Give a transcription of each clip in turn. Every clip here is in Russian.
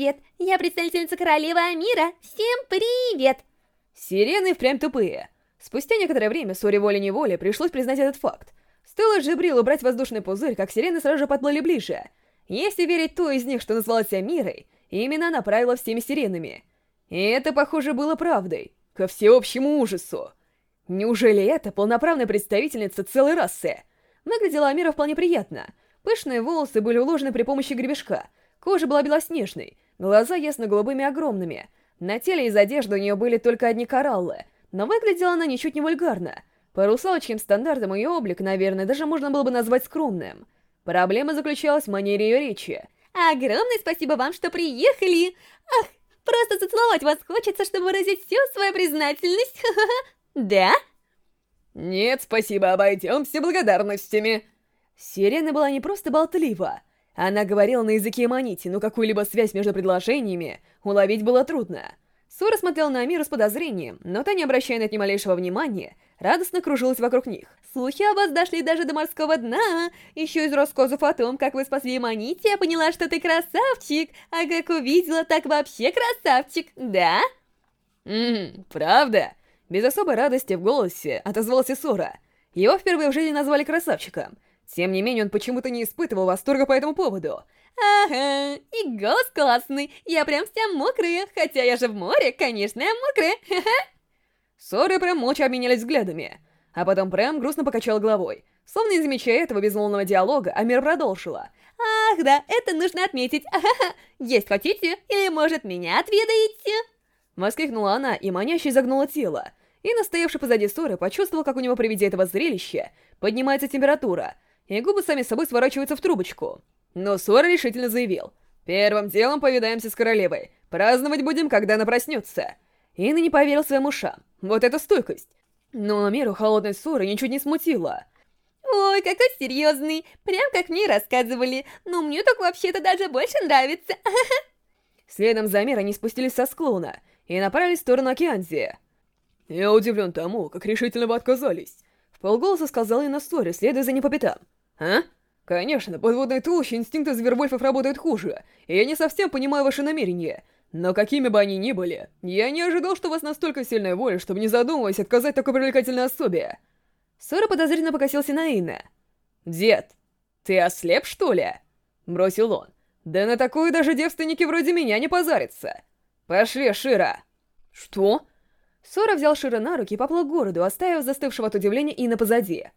Привет! Я представительница королевы Амира. Всем привет! Сирены впрямь тупые. Спустя некоторое время, ссоре волей-неволей, пришлось признать этот факт. Стоило Джибрил убрать воздушный пузырь, как сирены сразу же подплыли ближе. Если верить той из них, что назвалась Амирой, именно она правила всеми сиренами. И это, похоже, было правдой, ко всеобщему ужасу. Неужели это полноправная представительница целой расы? Выглядела Амира вполне приятно. Пышные волосы были уложены при помощи гребешка, кожа была белоснежной, глаза ясно-голубыми огромными. На теле из одежды у нее были только одни кораллы, но выглядела она ничуть не вульгарно. По русалочским стандартам ее облик, наверное, даже можно было бы назвать скромным. Проблема заключалась в манере ее речи. Огромное спасибо вам, что приехали! Ах, просто зацеловать вас хочется, чтобы выразить всю свою признательность. Да? Нет, спасибо, обойдемся благодарностями. Сирена была не просто болтлива. Она говорила на языке манити, но какую-либо связь между предложениями уловить было трудно. Сора смотрел на Амиру с подозрением, но та, не обращая на это ни малейшего внимания, радостно кружилась вокруг них. Слухи о вас дошли даже до морского дна. Еще из рассказов о том, как вы спасли Манити, я поняла, что ты красавчик. А как увидела, так вообще красавчик, да? Ммм, правда? Без особой радости в голосе отозвался Сора. Его впервые в жизни назвали красавчиком — тем не менее, он почему-то не испытывал восторга по этому поводу. Ага, и голос классный, я прям вся мокрая, хотя я же в море, конечно, я мокрая, ха-ха. Прям молча обменялись взглядами, а потом прям грустно покачал головой. Словно не замечая этого безмолвного диалога, Амир продолжила. «Ах, да, это нужно отметить. Ахаха. Есть хотите? Или, может, меня отведаете?» Воскликнула она и маняще загнула тело. И настоявший позади Соры почувствовал, как у него при виде этого зрелища поднимается температура — и губы сами собой сворачиваются в трубочку. Но Сора решительно заявил. «Первым делом повидаемся с королевой. Праздновать будем, когда она проснется». Инна не поверил своим ушам. Вот это стойкость. Но Амиру холодной ссоры ничуть не смутило. «Ой, какой серьезный! Прям как мне рассказывали. Но мне так вообще-то даже больше нравится!» Следом за Амир они спустились со склона и направились в сторону Океанзии. «Я удивлен тому, как решительно вы отказались», — в полголоса сказал Инна Сори, следуя за ним по пятам. А? Конечно, подводной толще инстинкты звервольфов работают хуже, и я не совсем понимаю ваши намерения. Но какими бы они ни были, я не ожидал, что у вас настолько сильная воля, чтобы не задумываясь отказать такой привлекательной особе. Сора подозрительно покосился на Инна. «Дед, ты ослеп, что ли?» Бросил он. «Да на такую даже девственники вроде меня не позарятся. Пошли, Шира!» «Что?» Сора взял Шира на руки и поплыл к городу, оставив застывшего от удивления Инна позади.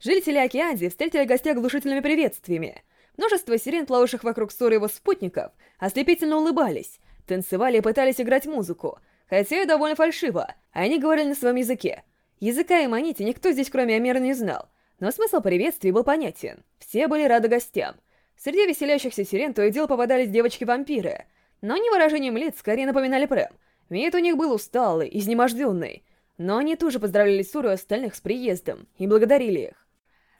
Жители Океании встретили гостя глушительными приветствиями. Множество сирен, плававших вокруг ссоры его спутников, ослепительно улыбались, танцевали и пытались играть музыку, хотя и довольно фальшиво, они говорили на своем языке. Языка и манити никто здесь кроме Амера не знал, но смысл приветствий был понятен. Все были рады гостям. Среди веселящихся сирен то и дело попадались девочки-вампиры, но они выражением лиц скорее напоминали Прэм. Вид у них был усталый, изнеможденный, но они тоже поздравляли Суру и остальных с приездом и благодарили их.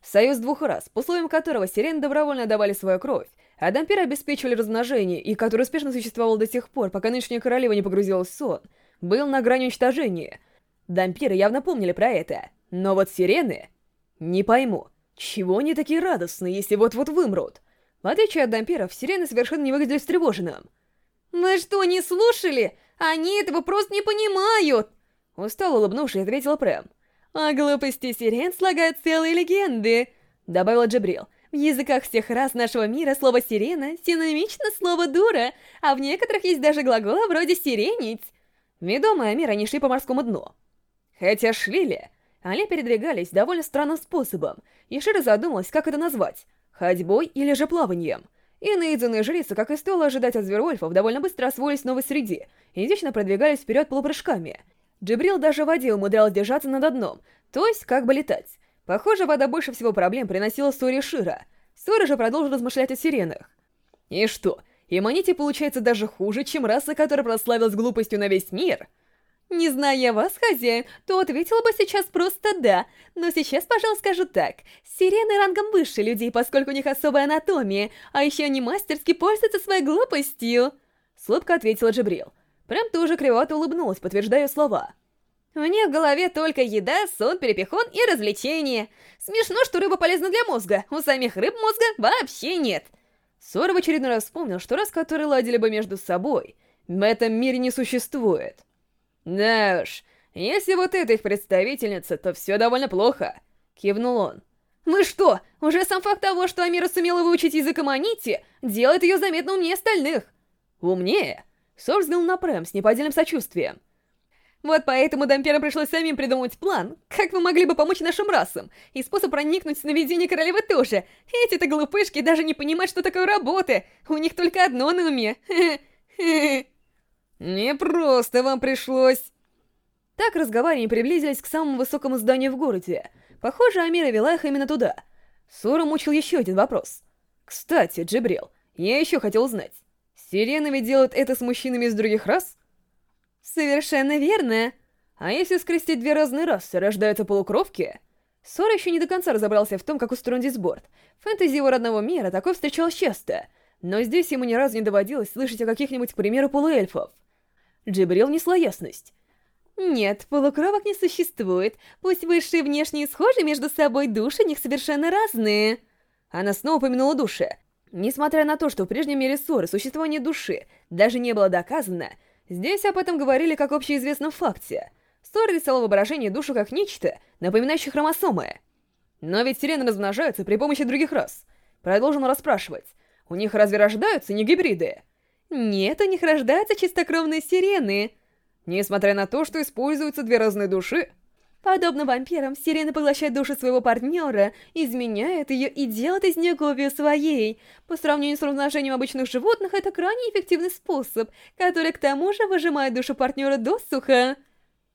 Союз двух раз, по условиям которого сирены добровольно давали свою кровь, а дампиры обеспечивали размножение, и который успешно существовал до тех пор, пока нынешняя королева не погрузилась в сон, был на грани уничтожения. Дампиры явно помнили про это. Но вот сирены... Не пойму, чего они такие радостные, если вот-вот вымрут? В отличие от дампиров, сирены совершенно не выглядели встревоженным. «Мы что, не слушали? Они этого просто не понимают!» Устало улыбнувшись, ответила Прэм. «О глупости сирен слагают целые легенды», — добавила Джабрил. «В языках всех рас нашего мира слово «сирена» синонимично слово «дура», а в некоторых есть даже глаголы вроде «сиренить». Ведомые Амирой они шли по морскому дну. Хотя шли ли, они передвигались довольно странным способом, и Шира задумалась, как это назвать — ходьбой или же плаванием. И наеденные жрицы, как и стоило ожидать от Звервольфов, довольно быстро освоились в новой среде и вечно продвигались вперед полупрыжками — Джибрил даже в воде умудрялась держаться над дном, то есть как бы летать. Похоже, вода больше всего проблем приносила Сори Шира. Сори же продолжил размышлять о сиренах. И что, Иманити получается даже хуже, чем раса, которая прославилась глупостью на весь мир? Не зная вас, хозяин, то ответила бы сейчас просто «да». Но сейчас, пожалуй, скажу так. Сирены рангом выше людей, поскольку у них особая анатомия, а еще они мастерски пользуются своей глупостью. Слабко ответила Джибрил. Прям тоже кривато улыбнулась, подтверждая слова. У них в голове только еда, сон, перепихон и развлечения. Смешно, что рыба полезна для мозга, у самих рыб мозга вообще нет. Сора в очередной раз вспомнил, что раз которые ладили бы между собой, в этом мире не существует. Да уж, если вот эта их представительница, то все довольно плохо, кивнул он. «Мы что, уже сам факт того, что Амира сумела выучить язык Аманити, делает ее заметно умнее остальных?» «Умнее?» Сор взглянул на Прэм с неподдельным сочувствием. Вот поэтому Дамперам пришлось самим придумать план, как вы могли бы помочь нашим расам, и способ проникнуть в сновидение королевы тоже. Эти-то глупышки даже не понимают, что такое работа, у них только одно на уме. Не просто вам пришлось. Так разговаривая приблизились к самому высокому зданию в городе. Похоже, Амира вела их именно туда. Сора мучил еще один вопрос. Кстати, Джибрил, я еще хотел узнать. Сирены ведь делают это с мужчинами из других рас? Совершенно верно. А если скрестить две разные расы, рождаются полукровки? Сора еще не до конца разобрался в том, как устроен дисборд. Фэнтези его родного мира такое встречалось часто, но здесь ему ни разу не доводилось слышать о каких-нибудь, к примеру, полуэльфов. Джибрил несла ясность. Нет, полукровок не существует. Пусть высшие внешние схожи между собой, души них совершенно разные. Она снова упомянула души. Несмотря на то, что в прежнем мире ссоры существование души даже не было доказано, здесь об этом говорили как общеизвестном факте. Ссора рисовал воображение душу как нечто, напоминающее хромосомы. Но ведь сирены размножаются при помощи других рас. Продолжим расспрашивать. У них разве рождаются не гибриды? Нет, у них рождаются чистокровные сирены. Несмотря на то, что используются две разные души, Подобно вампирам, сирена поглощает душу своего партнера, изменяет ее и делает из нее копию своей. По сравнению с размножением обычных животных, это крайне эффективный способ, который к тому же выжимает душу партнера досуха.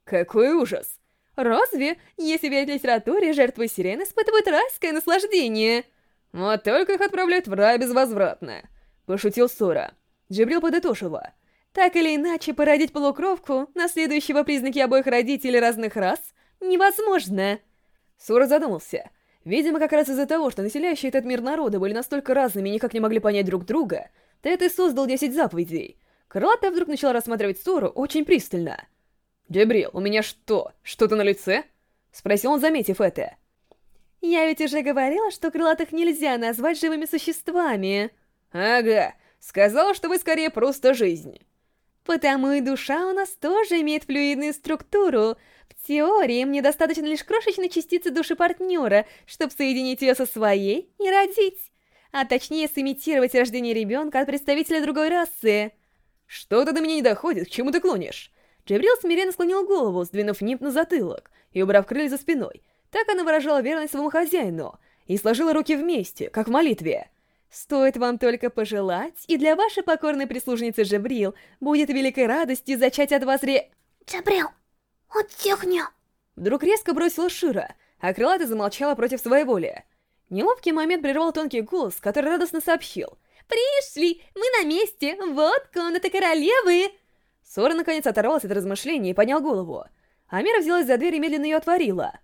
Какой ужас! Разве, если верить литературе, жертвы сирены испытывают райское наслаждение? Вот только их отправляют в рай безвозвратно, пошутил Сора. Джибрил подытожила. Так или иначе, породить полукровку, наследующего признаки обоих родителей разных рас, невозможно. Сура задумался. Видимо, как раз из-за того, что населяющие этот мир народы были настолько разными и никак не могли понять друг друга, Тед и создал 10 заповедей. Крылатая вдруг начала рассматривать Сору очень пристально. «Джебрил, у меня что, что-то на лице?» Спросил он, заметив это. «Я ведь уже говорила, что крылатых нельзя назвать живыми существами». «Ага, сказала, что вы скорее просто жизнь». «Потому и душа у нас тоже имеет флюидную структуру, теории, мне достаточно лишь крошечной частицы души партнера, чтобы соединить ее со своей и родить. А точнее, сымитировать рождение ребенка от представителя другой расы. Что-то до меня не доходит, к чему ты клонишь? Джабрил смиренно склонил голову, сдвинув нип на затылок и убрав крылья за спиной. Так она выражала верность своему хозяину и сложила руки вместе, как в молитве. Стоит вам только пожелать, и для вашей покорной прислужницы Джабрил будет великой радостью зачать от вас ре... Джабрил! «Утихни!» Вдруг резко бросила Шира, а крылатый замолчала против своей воли. Неловкий момент прервал тонкий голос, который радостно сообщил. «Пришли! Мы на месте! Вот комната королевы!» Сора наконец оторвался от размышлений и поднял голову. Амира взялась за дверь и медленно ее отворила.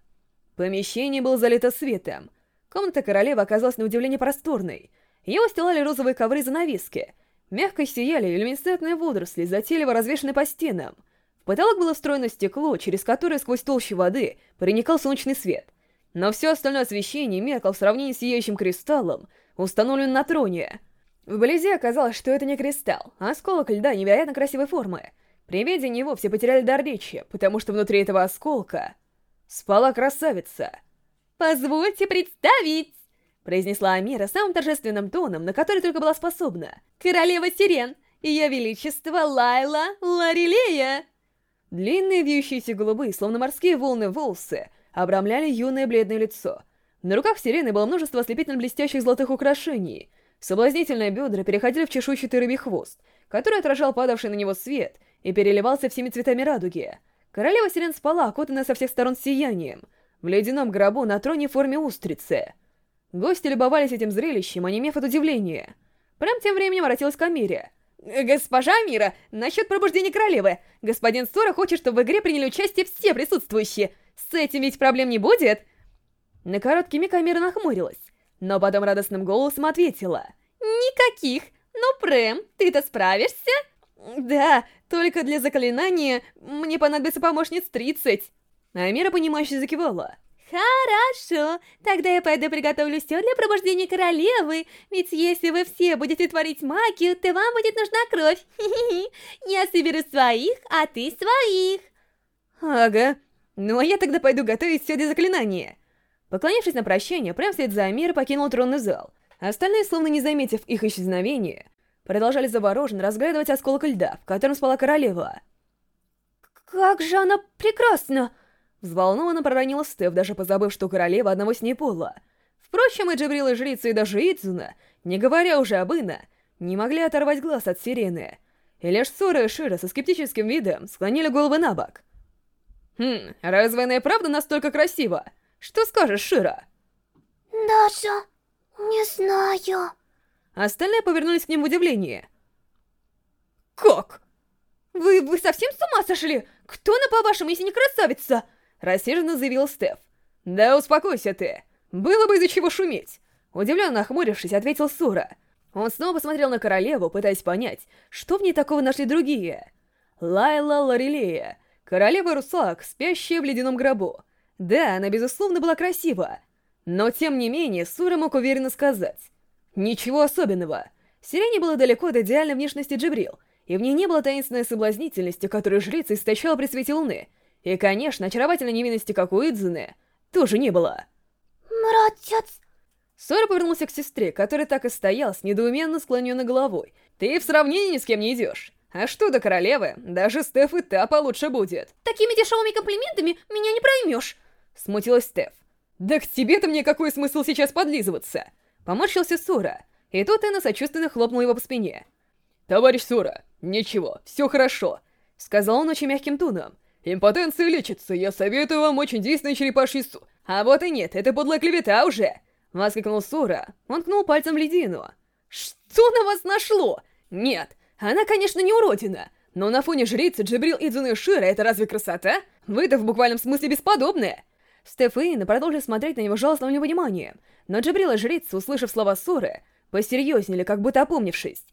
Помещение было залито светом. Комната королевы оказалась на удивление просторной. Ее устилали розовые ковры и занавески. Мягко сияли люминесцентные водоросли, затейливо развешаны по стенам потолок было встроено стекло, через которое сквозь толщу воды проникал солнечный свет. Но все остальное освещение меркло в сравнении с сияющим кристаллом, установленным на троне. Вблизи оказалось, что это не кристалл, а осколок льда невероятно красивой формы. При виде него все потеряли дар речи, потому что внутри этого осколка спала красавица. «Позвольте представить!» произнесла Амира самым торжественным тоном, на который только была способна. «Королева Сирен! Ее Величество Лайла Ларилея!» Длинные вьющиеся голубые, словно морские волны волосы, обрамляли юное бледное лицо. На руках сирены было множество ослепительно блестящих золотых украшений. Соблазнительные бедра переходили в чешуйчатый рыбий хвост, который отражал падавший на него свет и переливался всеми цветами радуги. Королева сирен спала, окутанная со всех сторон сиянием, в ледяном гробу на троне в форме устрицы. Гости любовались этим зрелищем, онемев от удивления. Прям тем временем обратилась к «Госпожа Мира, насчет пробуждения королевы. Господин Сора хочет, чтобы в игре приняли участие все присутствующие. С этим ведь проблем не будет?» На короткий миг Амира нахмурилась, но потом радостным голосом ответила. «Никаких. Но, Прэм, ты-то справишься?» «Да, только для заклинания мне понадобится помощниц 30». Амира, понимающе закивала. Хорошо, тогда я пойду приготовлю все для пробуждения королевы, ведь если вы все будете творить магию, то вам будет нужна кровь. Я соберу своих, а ты своих. Ага. Ну а я тогда пойду готовить все для заклинания. Поклонившись на прощание, прямо вслед за Амир покинул тронный зал. Остальные, словно не заметив их исчезновения, продолжали завороженно разглядывать осколок льда, в котором спала королева. «Как же она прекрасна!» Взволнованно проронила Стеф, даже позабыв, что королева одного с ней пола. Впрочем, и Джабрил, и жрица, и даже Идзуна, не говоря уже об Ина, не могли оторвать глаз от сирены. И лишь Сора и Шира со скептическим видом склонили головы на бок. «Хм, разве она и правда настолько красива? Что скажешь, Шира?» Даже не знаю. Остальные повернулись к ним в удивлении. «Как? Вы, вы совсем с ума сошли? Кто она, по-вашему, если не красавица?» Рассерженно заявил Стеф. «Да успокойся ты. Было бы из-за чего шуметь!» Удивленно нахмурившись, ответил Сура. Он снова посмотрел на королеву, пытаясь понять, что в ней такого нашли другие. Лайла Лорелея, королева Русалок, спящая в ледяном гробу. Да, она безусловно была красива. Но тем не менее, Сура мог уверенно сказать. Ничего особенного. Сирене было далеко от идеальной внешности Джибрил, и в ней не было таинственной соблазнительности, которую жрица истощала при свете луны — и, конечно, очаровательной невинности, как у Идзуны, тоже не было. Братец. Сора повернулся к сестре, которая так и стоял с недоуменно склоненной головой. «Ты в сравнении ни с кем не идешь. А что до королевы, даже Стеф и та получше будет». «Такими дешевыми комплиментами меня не проймешь!» Смутилась Стеф. «Да к тебе-то мне какой смысл сейчас подлизываться?» Поморщился Сора, и тут Энна сочувственно хлопнул его по спине. «Товарищ Сора, ничего, все хорошо», — сказал он очень мягким тоном. Импотенция лечится, я советую вам очень действенный черепаший су. А вот и нет, это подлая клевета уже!» Воскликнул Сура. Он ткнул пальцем ледину. «Что на вас нашло? Нет, она, конечно, не уродина, но на фоне жрицы Джибрил Идзуны Шира это разве красота? Вы-то в буквальном смысле бесподобные!» Стеф и Инна смотреть на него жалостным невниманием, но Джибрил и жрица, услышав слова Суры, посерьезнели, как будто опомнившись.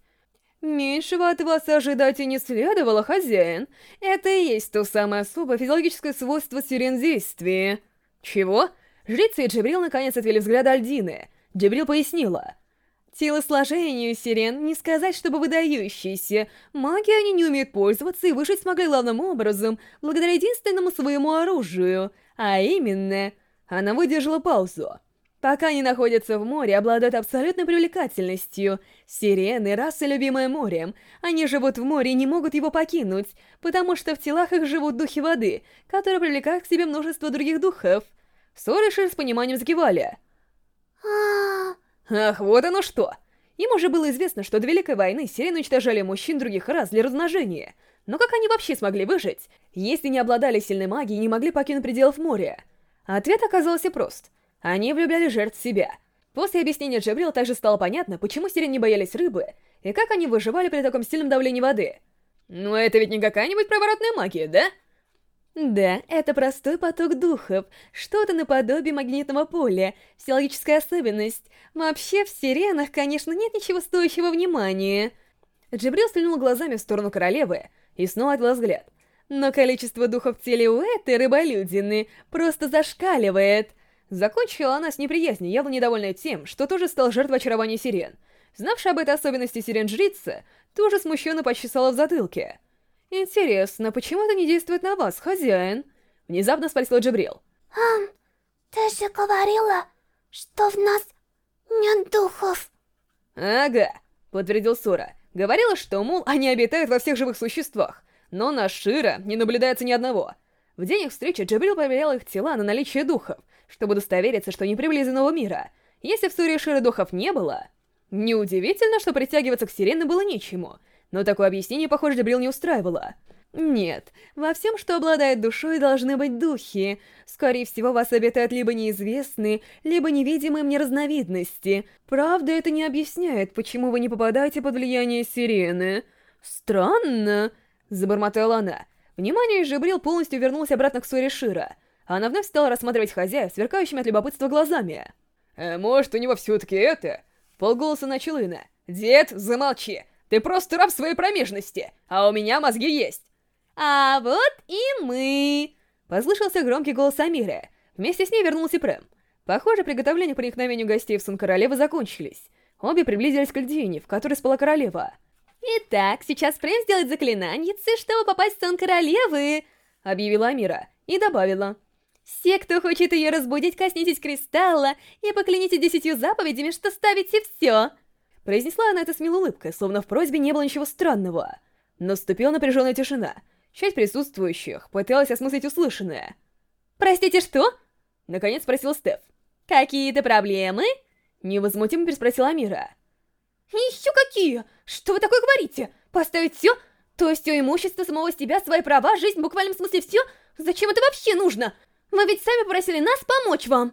«Меньшего от вас ожидать и не следовало, хозяин. Это и есть то самое особое физиологическое свойство сирен действия». «Чего?» Жрица и Джибрил наконец отвели взгляд Альдины. Джибрил пояснила. Телосложению сирен не сказать, чтобы выдающиеся. Маги они не умеют пользоваться и выжить смогли главным образом, благодаря единственному своему оружию. А именно... Она выдержала паузу. Пока они находятся в море, обладают абсолютной привлекательностью. Сирены — раса, любимая морем. Они живут в море и не могут его покинуть, потому что в телах их живут духи воды, которые привлекают к себе множество других духов. Шир с пониманием закивали. А, Ах, вот оно что! Им уже было известно, что до Великой войны сирены уничтожали мужчин других рас для размножения. Но как они вообще смогли выжить, если не обладали сильной магией и не могли покинуть пределов моря? Ответ оказался прост — они влюбляли жертв в себя. После объяснения Джабрила также стало понятно, почему сирен не боялись рыбы, и как они выживали при таком сильном давлении воды. Но это ведь не какая-нибудь проворотная магия, да? Да, это простой поток духов, что-то наподобие магнитного поля, физиологическая особенность. Вообще, в сиренах, конечно, нет ничего стоящего внимания. Джибрил стрельнул глазами в сторону королевы и снова отвел взгляд. Но количество духов в теле у этой рыболюдины просто зашкаливает. Закончила она с неприязнью, явно недовольная тем, что тоже стал жертвой очарования сирен. Знавшая об этой особенности сирен-жрица, тоже смущенно почесала в затылке. «Интересно, почему это не действует на вас, хозяин?» Внезапно спросил Джабрил. Ам, ты же говорила, что в нас нет духов. «Ага», — подтвердил Сура. «Говорила, что, мол, они обитают во всех живых существах, но на Шира не наблюдается ни одного». В день их встречи Джабрил проверял их тела на наличие духов, чтобы удостовериться, что не прибыли из иного мира. Если в Суре Шира духов не было... Неудивительно, что притягиваться к сирене было нечему, но такое объяснение, похоже, Джабрил не устраивало. Нет, во всем, что обладает душой, должны быть духи. Скорее всего, вас обитают либо неизвестные, либо невидимые мне разновидности. Правда, это не объясняет, почему вы не попадаете под влияние сирены. Странно, забормотала она. Внимание Жибрил полностью вернулось обратно к ссоре Шира. Она вновь стала рассматривать хозяев, сверкающими от любопытства глазами. «Э, может, у него все-таки это?» Полголоса начал Ина. «Дед, замолчи! Ты просто раб своей промежности, а у меня мозги есть!» «А вот и мы!» Послышался громкий голос Амиры. Вместе с ней вернулся Прэм. Похоже, приготовления к проникновению гостей в сон королевы закончились. Обе приблизились к льдине, в которой спала королева. «Итак, сейчас Прэм сделает заклинание, чтобы попасть в сон королевы», — объявила Амира и добавила. «Все, кто хочет ее разбудить, коснитесь кристалла и поклянитесь десятью заповедями, что ставите все». Произнесла она это с милой улыбкой, словно в просьбе не было ничего странного. Наступила напряженная тишина. Часть присутствующих пыталась осмыслить услышанное. «Простите, что?» — наконец спросил Стеф. «Какие-то проблемы?» — невозмутимо переспросила Амира. «Еще какие? Что вы такое говорите? Поставить все? То есть все имущество самого себя, свои права, жизнь, в буквальном смысле все? Зачем это вообще нужно? Вы ведь сами попросили нас помочь вам!»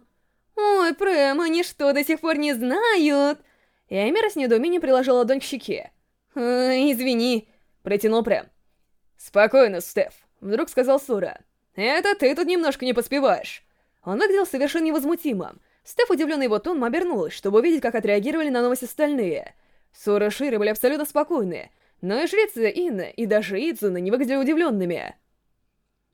«Ой, Прэм, они что, до сих пор не знают?» И Амира с недоумением приложила ладонь к щеке. «Э, «Извини», — протянул Прэм. «Спокойно, Стеф», — вдруг сказал Сура. «Это ты тут немножко не поспеваешь». Он выглядел совершенно невозмутимым. Стеф, удивленный его тоном, обернулась, чтобы увидеть, как отреагировали на новость остальные. Сура и Шира были абсолютно спокойны, но и жрица Инна, и даже Идзуна не выглядели удивленными.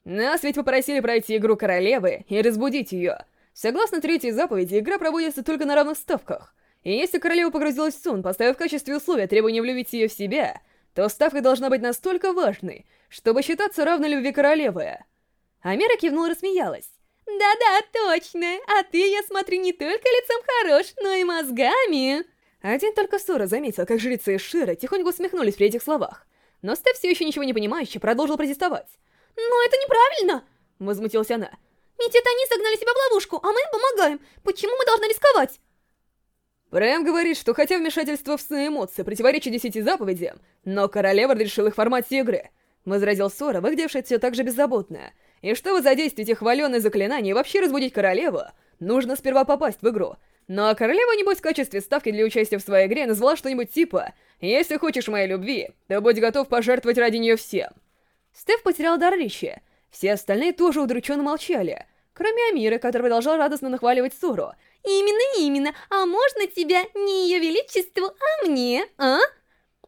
Нас ведь попросили пройти игру королевы и разбудить ее. Согласно третьей заповеди, игра проводится только на равных ставках. И если королева погрузилась в сон, поставив в качестве условия требование влюбить ее в себя, то ставка должна быть настолько важной, чтобы считаться равной любви королевы. Амира кивнула и рассмеялась. «Да-да, точно! А ты, я смотрю, не только лицом хорош, но и мозгами!» Один только Сора заметил, как жрицы и Шира тихонько усмехнулись при этих словах. Но Стеф все еще ничего не понимающе продолжил протестовать. «Но это неправильно!» — возмутилась она. «Ведь это они загнали себя в ловушку, а мы им помогаем. Почему мы должны рисковать?» Брэм говорит, что хотя вмешательство в сны эмоции противоречит десяти заповедям, но королева решил их в формате игры. Возразил Сора, выглядевший все так же беззаботно. И чтобы задействовать их хваленное заклинание и вообще разбудить королеву, нужно сперва попасть в игру. Ну а королева, небось, в качестве ставки для участия в своей игре назвала что-нибудь типа «Если хочешь моей любви, то будь готов пожертвовать ради нее всем». Стеф потерял дар речи. Все остальные тоже удрученно молчали, кроме Амиры, который продолжал радостно нахваливать Суру. «Именно, именно, а можно тебя не ее величеству, а мне, а?»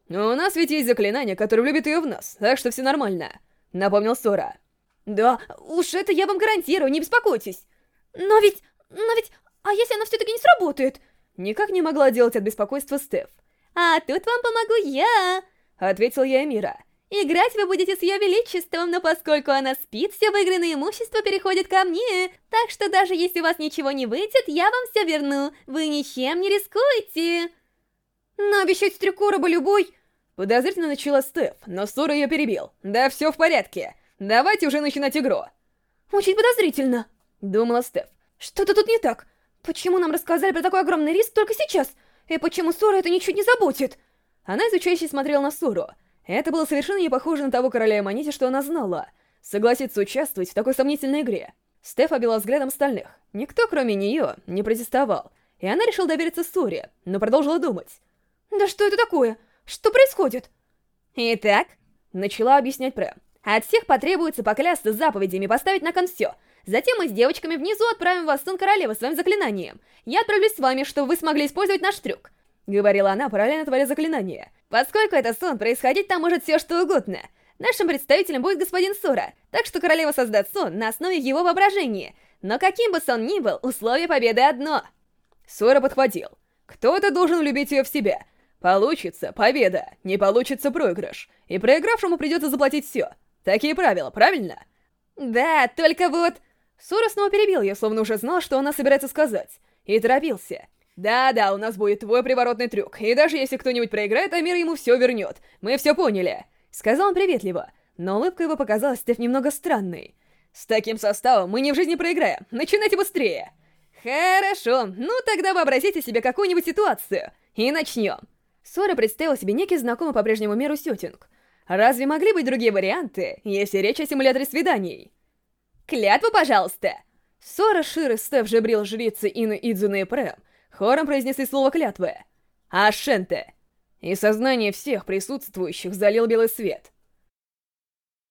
«У нас ведь есть заклинание, которое влюбит ее в нас, так что все нормально», — напомнил Сора. «Да, уж это я вам гарантирую, не беспокойтесь. Но ведь, но ведь, а если оно все-таки не сработает?» Никак не могла делать от беспокойства Стеф. «А тут вам помогу я!» — ответил я Эмира. «Играть вы будете с ее величеством, но поскольку она спит, все выигранное имущество переходит ко мне. Так что даже если у вас ничего не выйдет, я вам все верну. Вы ничем не рискуете!» «Но обещать стрекороба любой...» Подозрительно начала Стеф, но Сора ее перебил. «Да все в порядке. Давайте уже начинать игру!» «Очень подозрительно», — думала Стеф. «Что-то тут не так. Почему нам рассказали про такой огромный риск только сейчас? И почему Сора это ничуть не заботит?» Она изучающе смотрела на Сору. Это было совершенно не похоже на того короля Эмманити, что она знала. Согласиться участвовать в такой сомнительной игре. Стеф обвела взглядом остальных. Никто, кроме нее, не протестовал. И она решила довериться Соре, но продолжила думать. «Да что это такое? Что происходит?» «Итак», — начала объяснять Прэм. От всех потребуется поклясться заповедями и поставить на кон все. Затем мы с девочками внизу отправим вас в сон королевы своим заклинанием. Я отправлюсь с вами, чтобы вы смогли использовать наш трюк. Говорила она, параллельно творя заклинание. Поскольку это сон, происходить там может все что угодно. Нашим представителем будет господин Сора, так что королева создаст сон на основе его воображения. Но каким бы сон ни был, условие победы одно. Сора подхватил. Кто-то должен любить ее в себя. Получится победа, не получится проигрыш. И проигравшему придется заплатить все. Такие правила, правильно? Да, только вот... Сура снова перебил ее, словно уже знал, что она собирается сказать. И торопился. Да-да, у нас будет твой приворотный трюк. И даже если кто-нибудь проиграет, Амир ему все вернет. Мы все поняли. Сказал он приветливо, но улыбка его показалась Стеф немного странной. С таким составом мы не в жизни проиграем. Начинайте быстрее. Хорошо, ну тогда вообразите себе какую-нибудь ситуацию. И начнем. Сора представил себе некий знакомый по прежнему миру сеттинг. Разве могли быть другие варианты, если речь о симуляторе свиданий? Клятву, пожалуйста! Сора, Шир и Стеф Жебрил, жрицы Ины, Идзуна и Прэм хором произнесли слово клятвы. Ашенте! И сознание всех присутствующих залил белый свет.